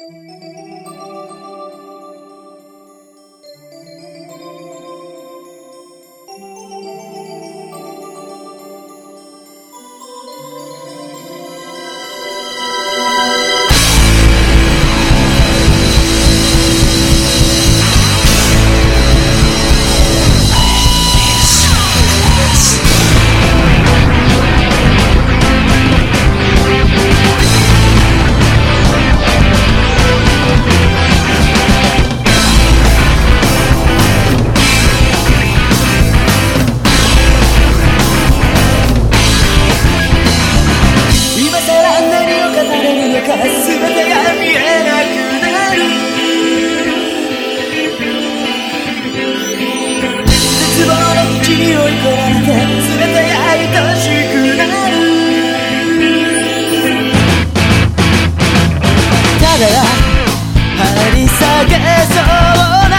Música 尻を越えて全て愛しくなるただ張り下げそうな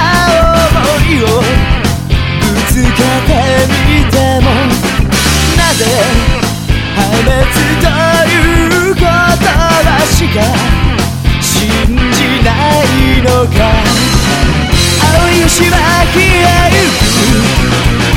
想いをぶつけてみてもなぜ破滅という言葉しか信じないのか。青い星は消えゆ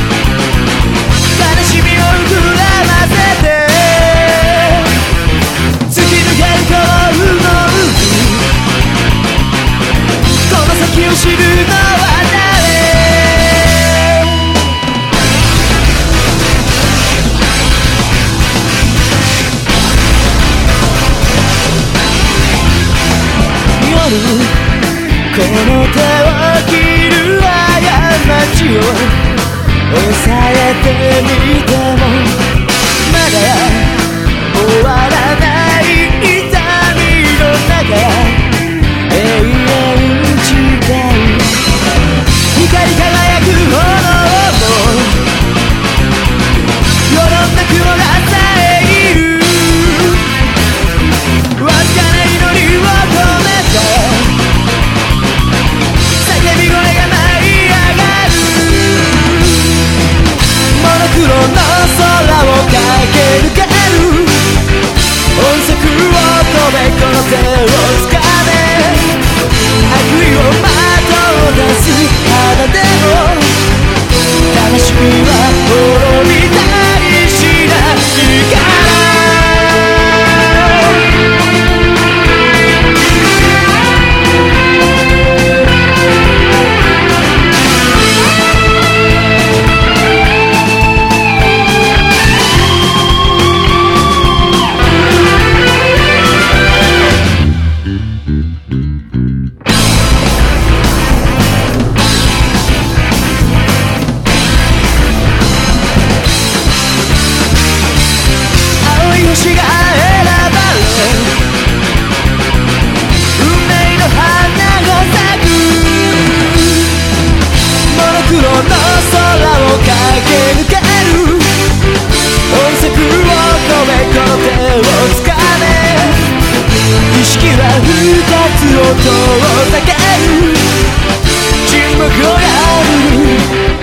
この手を切る過ちを抑えてみても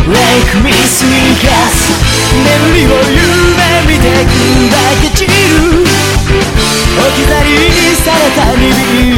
Make me sweet gas 眠りを夢見て砕け散る。置き去りにされた鈍